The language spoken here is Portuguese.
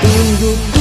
tudo